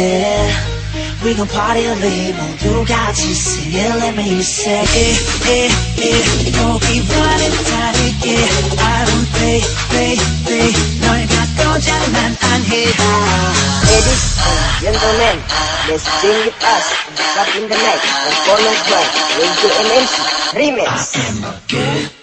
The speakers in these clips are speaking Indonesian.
it. We gon' party late 모두 같이 sing it, let me say it, it, it. 여기 와는 다르게 I don't play, play, play. 널 갖고 장난 안 해. Ladies, gentlemen, let's sing it fast. Drop in the night, the bonus play, we'll do an MC remix. I am a gay.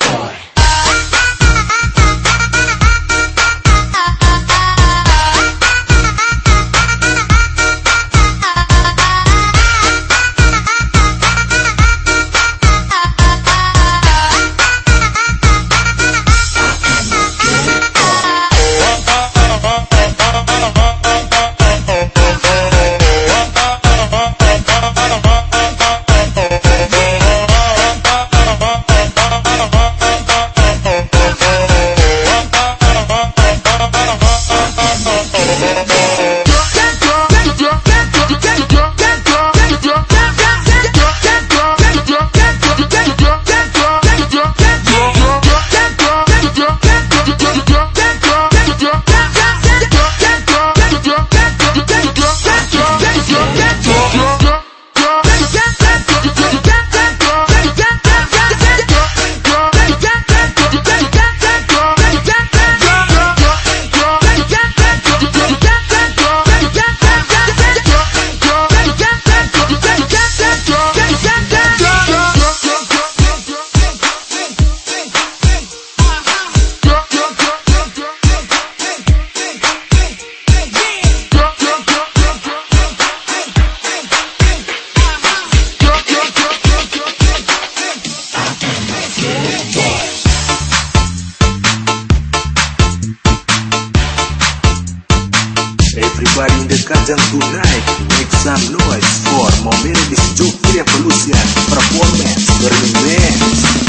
than tonight Make some noise for more melodies to revolution Performance, learning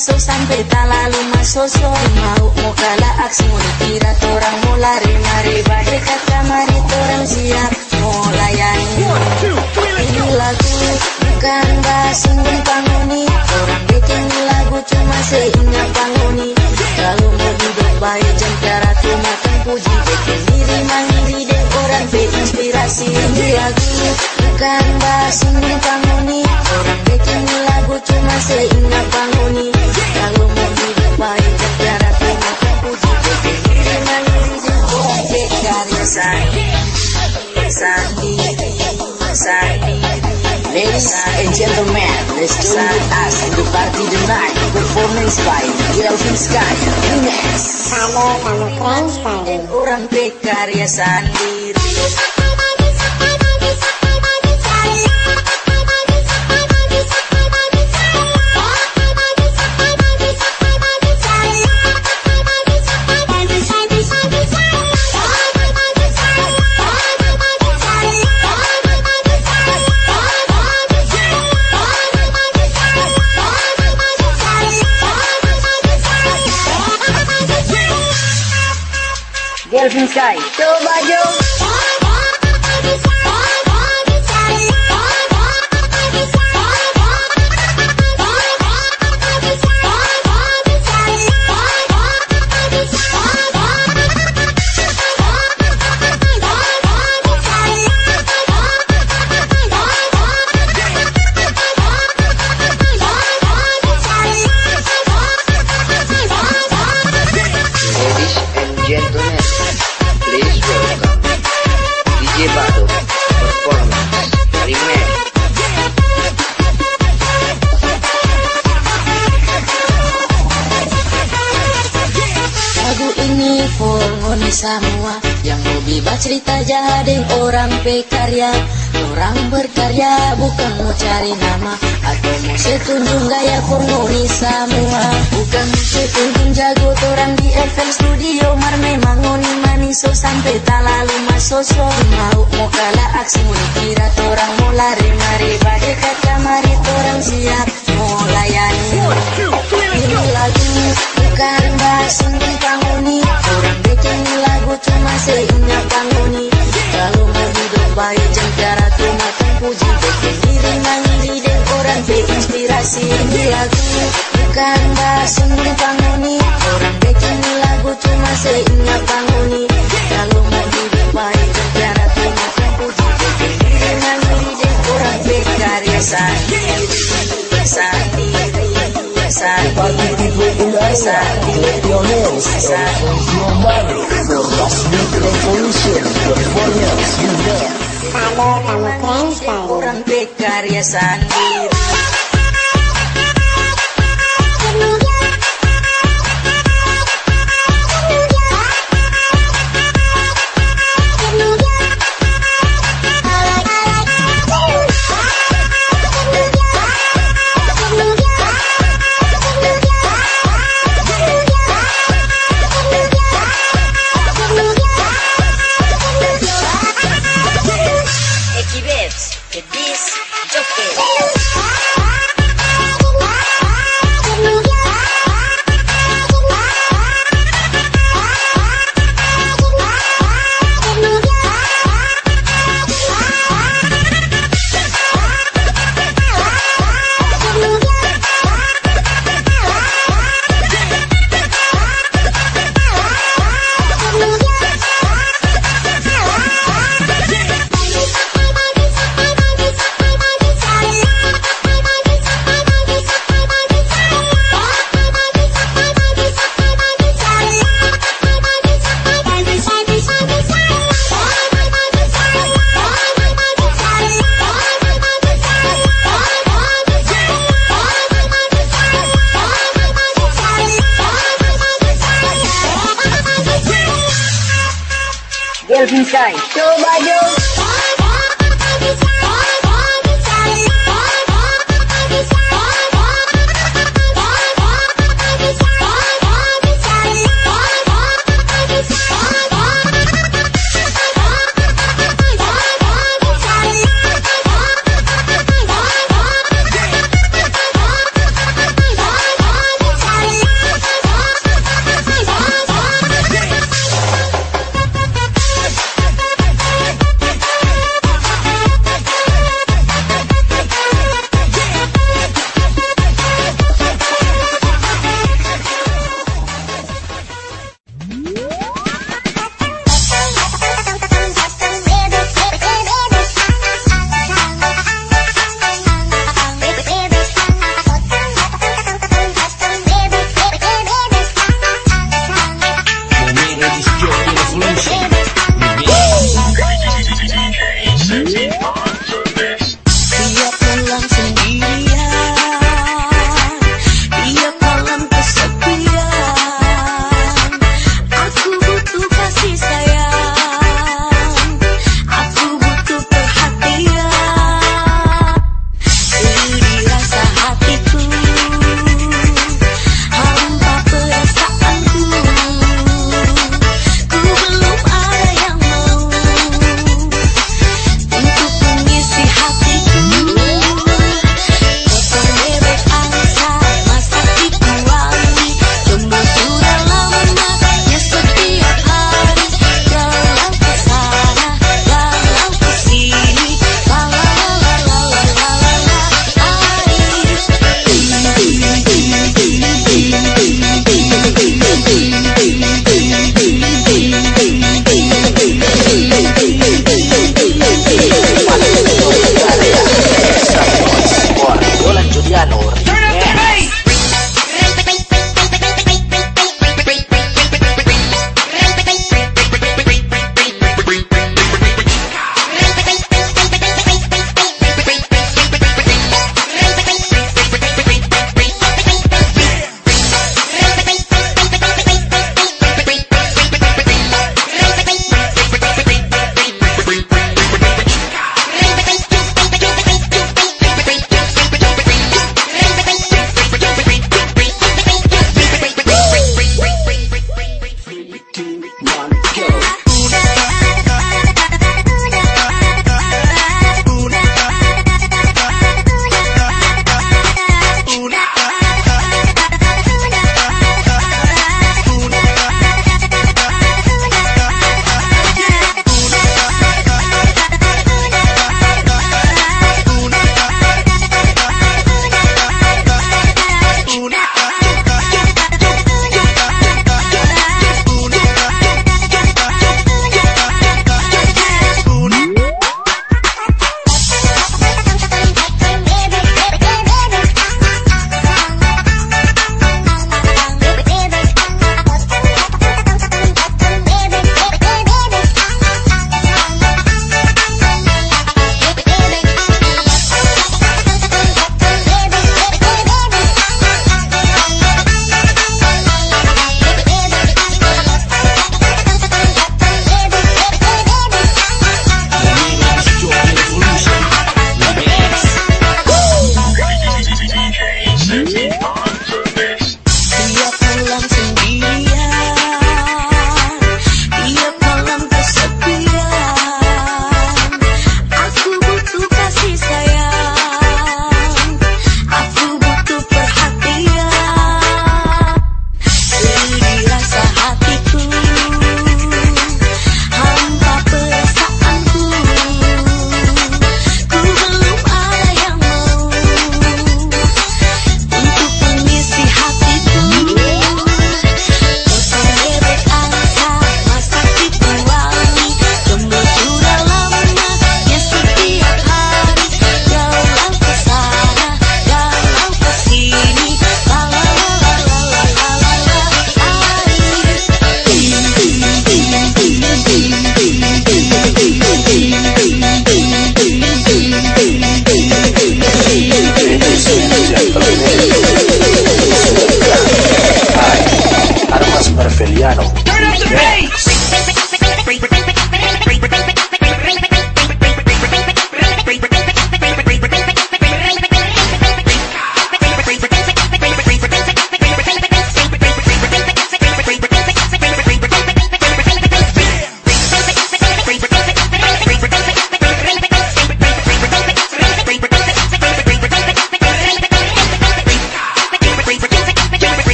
sampai tak lalu masoso Mau mau kalah aksi mau dikira orang mau lari Mari badai kata mari orang siap mau layani Ini lagu bukan dan panguni Orang bikin lagu cuma seingat panguni Kalau mau hidup baik jam cara tu makan puji. Bikin diri mandiri dan orang inspirasi Ini lagu bukan basing dan panguni Orang bikin lagu cuma seingat panguni Kalau mau hidup baik jam cara makan puji. Diri mandiri dan berkarya sendiri Sendiri Sendiri Ladies and gentlemen, let's join with us the party tonight. Performance by Kelvin Sky Remix. Halo, kamu keren sekali. orang berkarya sendiri sky cho ba dâu bercerita jadeng orang pekarya Orang berkarya bukan mau cari nama. Atau mau setunjung gaya ngoni semua Bukan mau setunjung jago orang di FM Studio. Mar memang ngoni maniso sampai tak lalu masoso Mau mau kalah aksi mau dikira orang mau lari Mari badai kata mari orang siap. Mau layani. Ini lagu bukan di panguni Orang bikin lagu cuma seingat panguni Kalau hidup baik jam cara makan puji Bikin diri mandiri dan orang inspirasi Ini lagu bukan di panguni Orang bikin lagu cuma seingat panguni Kalau hidup baik jam cara makan puji Bikin diri mandiri dan orang berkarya sendiri Sendiri Party people in the area, clap your hands and consume baru for Bass Beat Revolution Performance. Halo, kamu keren sekali. orang sendiri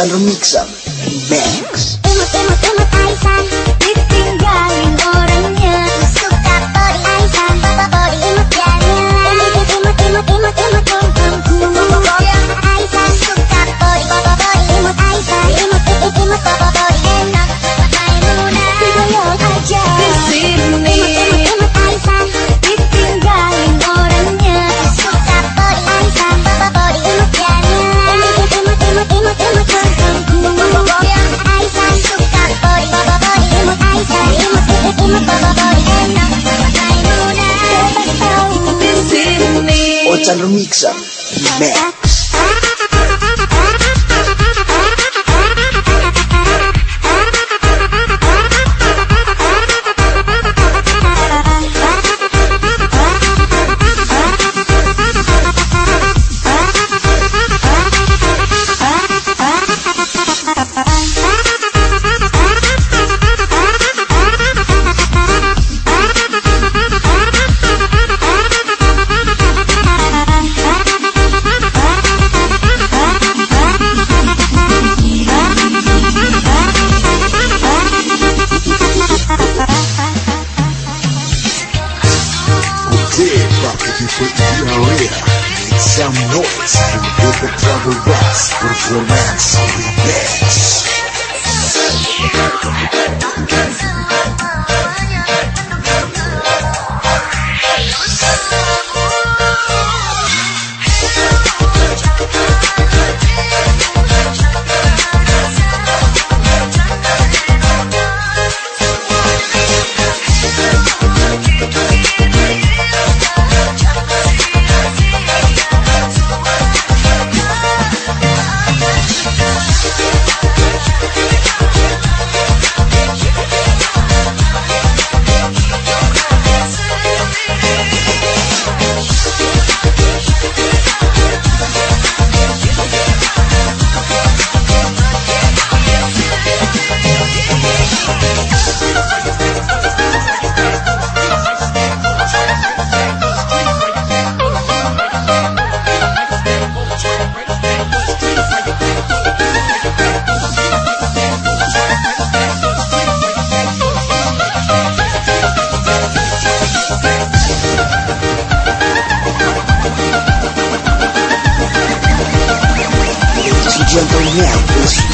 Salomixam. Mixer. Mix.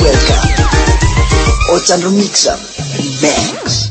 Welcome. Otano Mix Up Mix.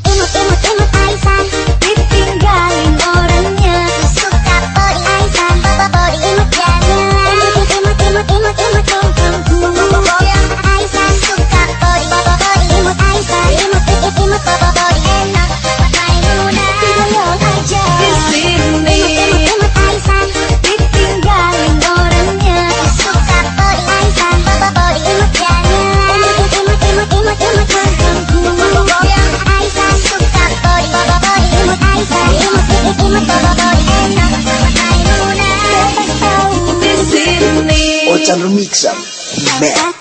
Mixer. Back.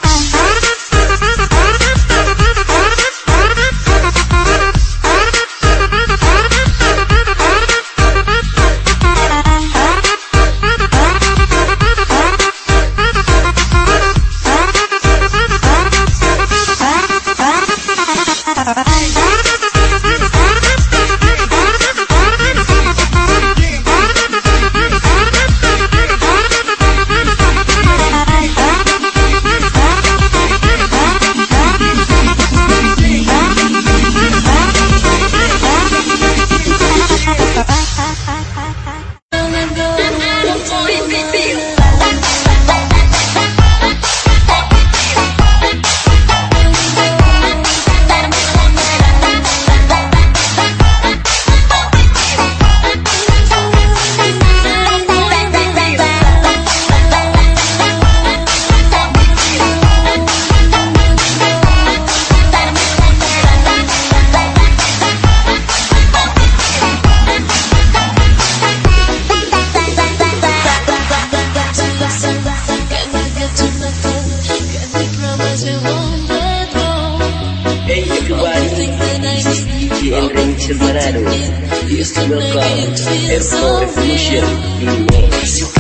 del verano y este mercado es revolución y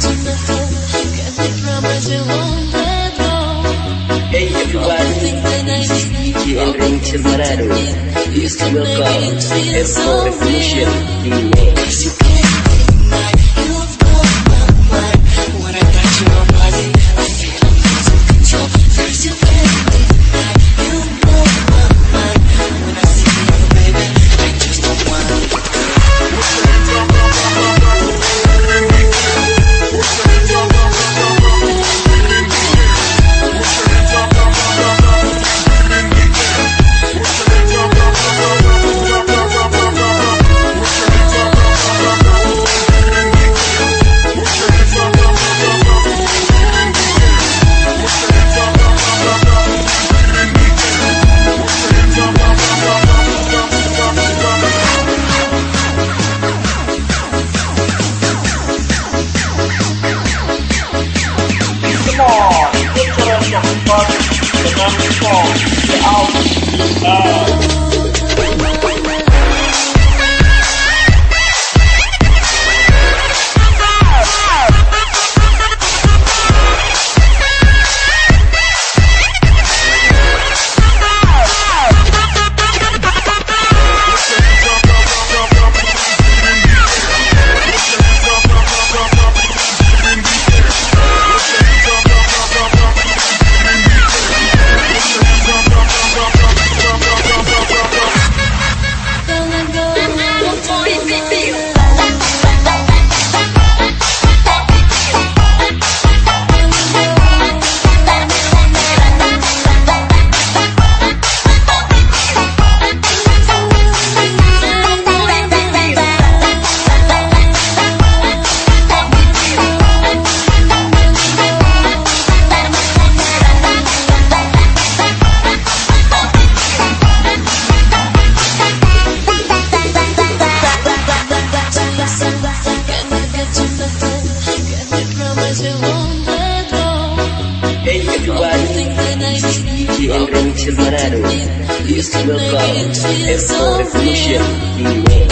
Hey everyone, GN Ring Chilmarado. Please welcome Airport Revolution in May. It's still. It's for the crucial.